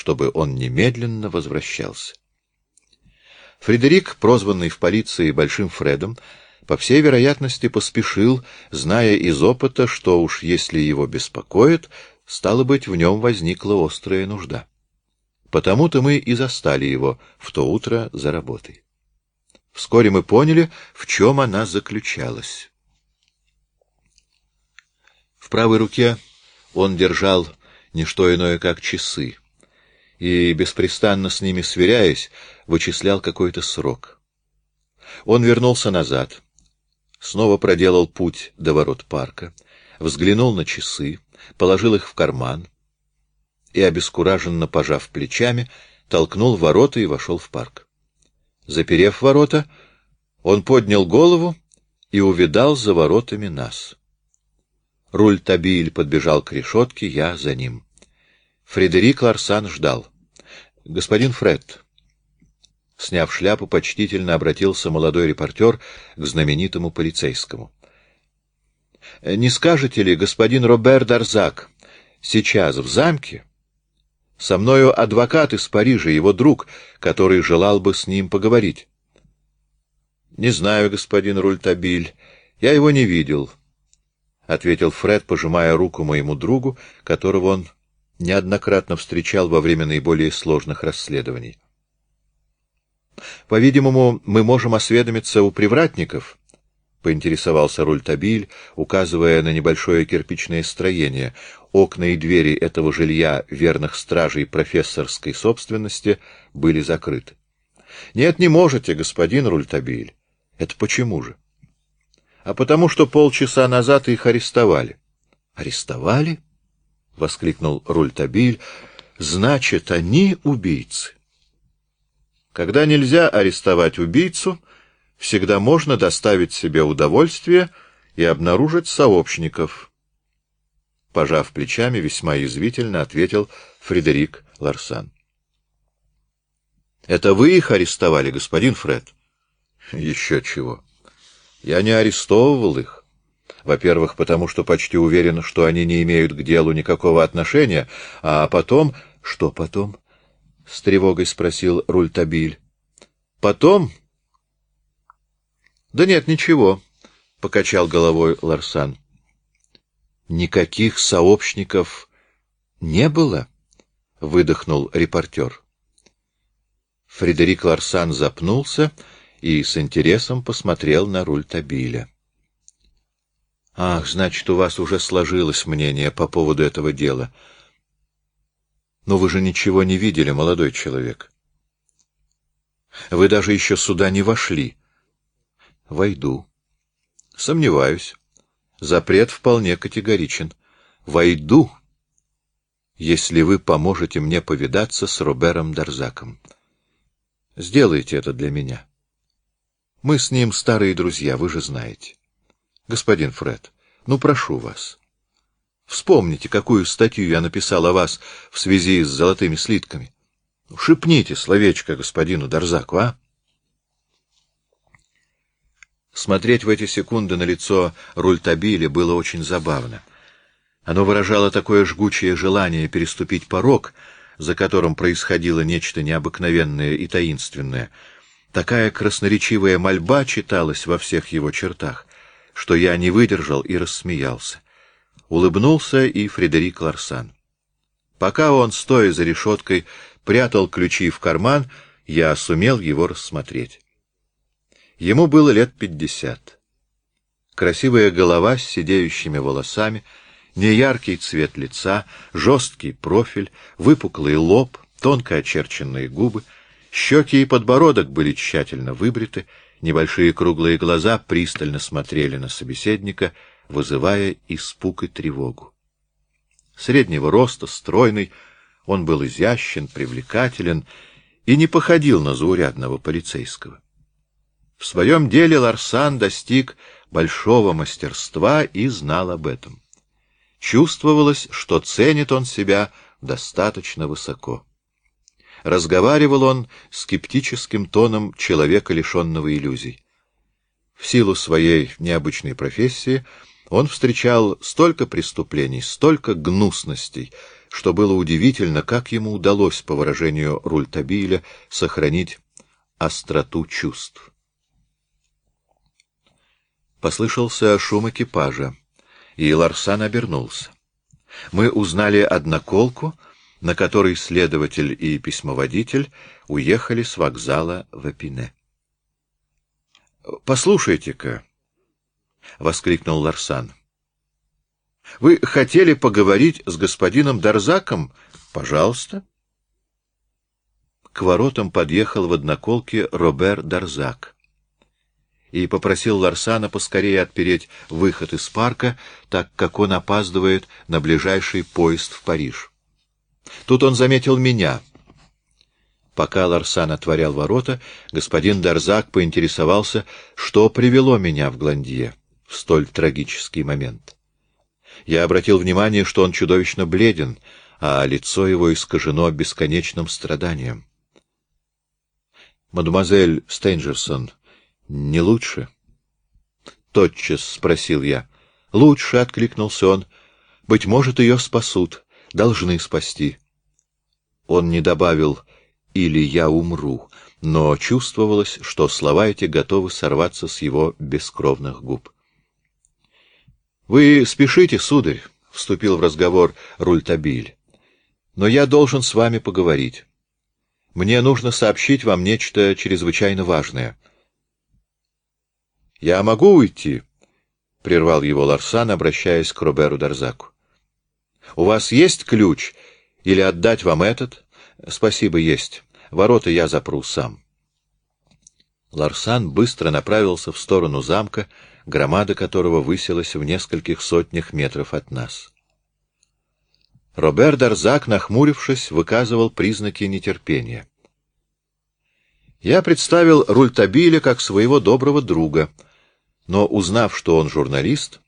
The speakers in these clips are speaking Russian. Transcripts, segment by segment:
чтобы он немедленно возвращался. Фредерик, прозванный в полиции Большим Фредом, по всей вероятности поспешил, зная из опыта, что уж если его беспокоит, стало быть, в нем возникла острая нужда. Потому-то мы и застали его в то утро за работой. Вскоре мы поняли, в чем она заключалась. В правой руке он держал не что иное, как часы, и, беспрестанно с ними сверяясь, вычислял какой-то срок. Он вернулся назад, снова проделал путь до ворот парка, взглянул на часы, положил их в карман и, обескураженно пожав плечами, толкнул ворота и вошел в парк. Заперев ворота, он поднял голову и увидал за воротами нас. Руль Табиль подбежал к решетке, я за ним. Фредерик Ларсан ждал. — Господин Фред. Сняв шляпу, почтительно обратился молодой репортер к знаменитому полицейскому. — Не скажете ли, господин Робер Дарзак, сейчас в замке? Со мною адвокат из Парижа, его друг, который желал бы с ним поговорить. — Не знаю, господин Рультабиль, я его не видел, — ответил Фред, пожимая руку моему другу, которого он неоднократно встречал во время наиболее сложных расследований. По-видимому, мы можем осведомиться у привратников, — поинтересовался Рультабиль, указывая на небольшое кирпичное строение. Окна и двери этого жилья верных стражей профессорской собственности были закрыты. — Нет, не можете, господин Рультабиль. — Это почему же? — А потому что полчаса назад их арестовали. — Арестовали? —— воскликнул Рультабиль. — Значит, они убийцы. Когда нельзя арестовать убийцу, всегда можно доставить себе удовольствие и обнаружить сообщников. Пожав плечами, весьма язвительно ответил Фредерик Ларсан. — Это вы их арестовали, господин Фред? — Еще чего. Я не арестовывал их. Во-первых, потому что почти уверен, что они не имеют к делу никакого отношения, а потом... — Что потом? — с тревогой спросил Рультабиль. — Потом? — Да нет, ничего, — покачал головой Ларсан. — Никаких сообщников не было? — выдохнул репортер. Фредерик Ларсан запнулся и с интересом посмотрел на Рультабиля. Ах, значит, у вас уже сложилось мнение по поводу этого дела. Но вы же ничего не видели, молодой человек. Вы даже еще сюда не вошли. Войду. Сомневаюсь. Запрет вполне категоричен. Войду, если вы поможете мне повидаться с Робером Дарзаком. Сделайте это для меня. Мы с ним старые друзья, вы же знаете. Господин Фред, ну прошу вас. Вспомните, какую статью я написал о вас в связи с золотыми слитками. Шепните словечко господину Дарзаку, а? Смотреть в эти секунды на лицо Рультабили было очень забавно. Оно выражало такое жгучее желание переступить порог, за которым происходило нечто необыкновенное и таинственное. Такая красноречивая мольба читалась во всех его чертах что я не выдержал и рассмеялся. Улыбнулся и Фредерик Ларсан. Пока он, стоя за решеткой, прятал ключи в карман, я сумел его рассмотреть. Ему было лет пятьдесят. Красивая голова с сидеющими волосами, неяркий цвет лица, жесткий профиль, выпуклый лоб, тонко очерченные губы, щеки и подбородок были тщательно выбриты, Небольшие круглые глаза пристально смотрели на собеседника, вызывая испуг и тревогу. Среднего роста, стройный, он был изящен, привлекателен и не походил на заурядного полицейского. В своем деле Ларсан достиг большого мастерства и знал об этом. Чувствовалось, что ценит он себя достаточно высоко. Разговаривал он скептическим тоном человека, лишенного иллюзий. В силу своей необычной профессии он встречал столько преступлений, столько гнусностей, что было удивительно, как ему удалось, по выражению Рультабиля, сохранить остроту чувств. Послышался шум экипажа, и Ларсан обернулся. Мы узнали одноколку, на которой следователь и письмоводитель уехали с вокзала в Эпине. «Послушайте-ка», — воскликнул Ларсан, — «вы хотели поговорить с господином Дарзаком? Пожалуйста». К воротам подъехал в одноколке Робер Дарзак и попросил Ларсана поскорее отпереть выход из парка, так как он опаздывает на ближайший поезд в Париж. Тут он заметил меня. Пока Ларсан отворял ворота, господин Дарзак поинтересовался, что привело меня в Гландье в столь трагический момент. Я обратил внимание, что он чудовищно бледен, а лицо его искажено бесконечным страданием. «Мадемуазель Стейнджерсон», не лучше? Тотчас спросил я. Лучше, откликнулся он. Быть может, ее спасут, должны спасти. Он не добавил «или я умру», но чувствовалось, что слова эти готовы сорваться с его бескровных губ. «Вы спешите, сударь», — вступил в разговор Рультабиль, — «но я должен с вами поговорить. Мне нужно сообщить вам нечто чрезвычайно важное». — Я могу уйти? — прервал его Ларсан, обращаясь к Роберу Дарзаку. — У вас есть ключ? Или отдать вам этот? — Спасибо, есть. Ворота я запру сам. Ларсан быстро направился в сторону замка, громада которого высилась в нескольких сотнях метров от нас. Робер Дарзак, нахмурившись, выказывал признаки нетерпения. Я представил Рультабиля как своего доброго друга — но, узнав, что он журналист,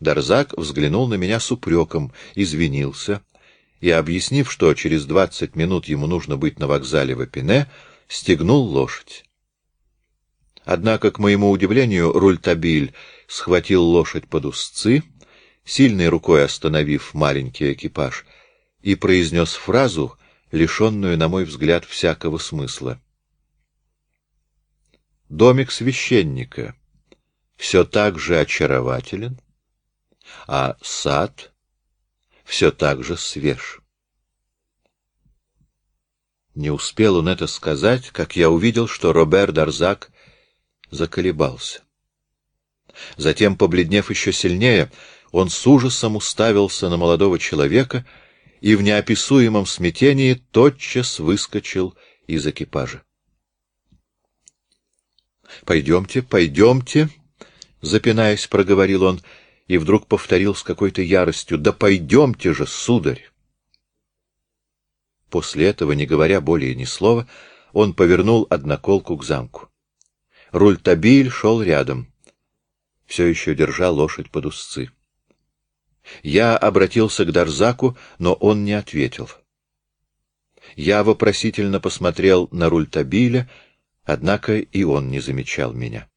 Дарзак взглянул на меня с упреком, извинился и, объяснив, что через двадцать минут ему нужно быть на вокзале в Эпине, стегнул лошадь. Однако, к моему удивлению, Рультабиль схватил лошадь под узцы, сильной рукой остановив маленький экипаж, и произнес фразу, лишенную, на мой взгляд, всякого смысла. «Домик священника» все так же очарователен, а сад все так же свеж. Не успел он это сказать, как я увидел, что Робер Дарзак заколебался. Затем, побледнев еще сильнее, он с ужасом уставился на молодого человека и в неописуемом смятении тотчас выскочил из экипажа. — Пойдемте, пойдемте, — запинаясь, проговорил он, и вдруг повторил с какой-то яростью, — Да пойдемте же, сударь! После этого, не говоря более ни слова, он повернул одноколку к замку. Рультабиль шел рядом, все еще держа лошадь под узцы. Я обратился к Дарзаку, но он не ответил. Я вопросительно посмотрел на Рультабиля, однако и он не замечал меня.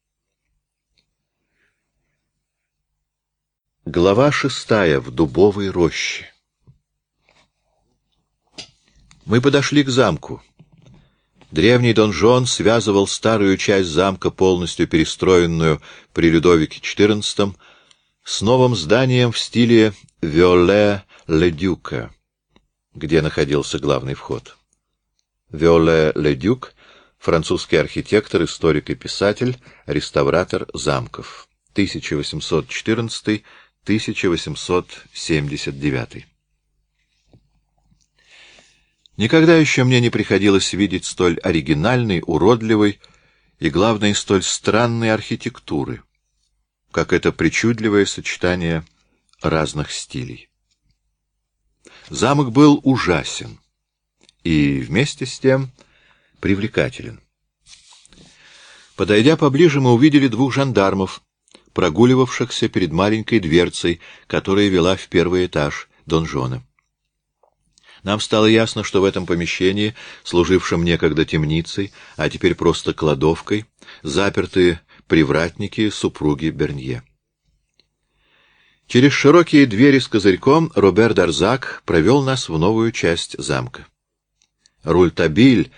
Глава шестая. В дубовой роще. Мы подошли к замку. Древний донжон связывал старую часть замка, полностью перестроенную при Людовике XIV, с новым зданием в стиле Виоле-Ле-Дюка, где находился главный вход. Виоле-Ле-Дюк — французский архитектор, историк и писатель, реставратор замков. 1814 1879. Никогда еще мне не приходилось видеть столь оригинальной, уродливой и, главное, столь странной архитектуры, как это причудливое сочетание разных стилей. Замок был ужасен и, вместе с тем, привлекателен. Подойдя поближе, мы увидели двух жандармов, прогуливавшихся перед маленькой дверцей, которая вела в первый этаж донжона. Нам стало ясно, что в этом помещении, служившем некогда темницей, а теперь просто кладовкой, заперты привратники супруги Бернье. Через широкие двери с козырьком Робер Дарзак провел нас в новую часть замка. Рультабиль